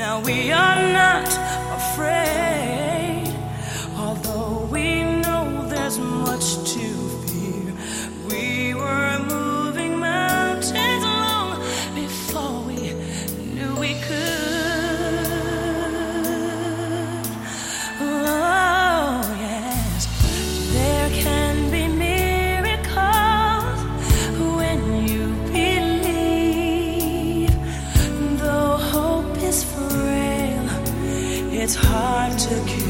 Now we are not afraid. I took you.